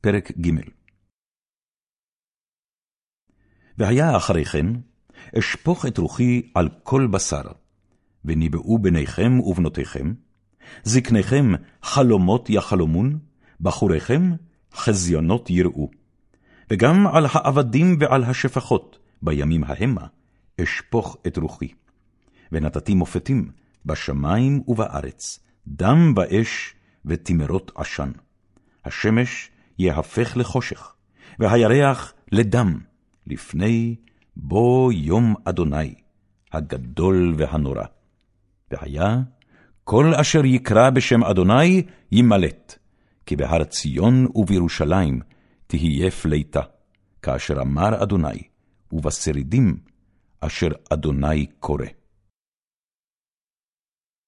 פרק ג' והיה אחרי כן, אשפוך את רוחי על כל בשר, וניבאו בניכם ובנותיכם, זקניכם חלומות יחלומון, בחוריכם חזיונות יראו. וגם על העבדים ועל השפחות, בימים המה, אשפוך את רוחי. ונתתי מופתים בשמיים ובארץ, דם ואש ותמרות עשן. השמש יהפך לחושך, והירח לדם, לפני בוא יום אדוני, הגדול והנורא. והיה, כל אשר יקרא בשם אדוני ימלט, כי בהר ציון ובירושלים תהיה פליטה, כאשר אמר אדוני, ובשרידים אשר אדוני קורא.